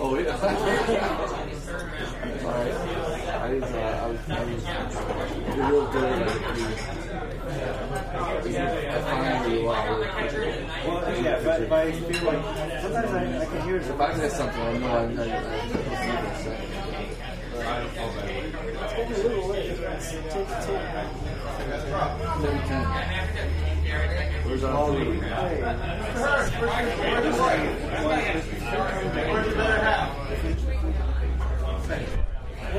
Oh, yeah. Alright. I was, uh, I was, I was real good at finally wow. Well, yeah, but, but I feel like sometimes I, I can hear it. If I miss something, I know I, I, I, Take a little away. Take, take. No, we can't. Where's our Hey.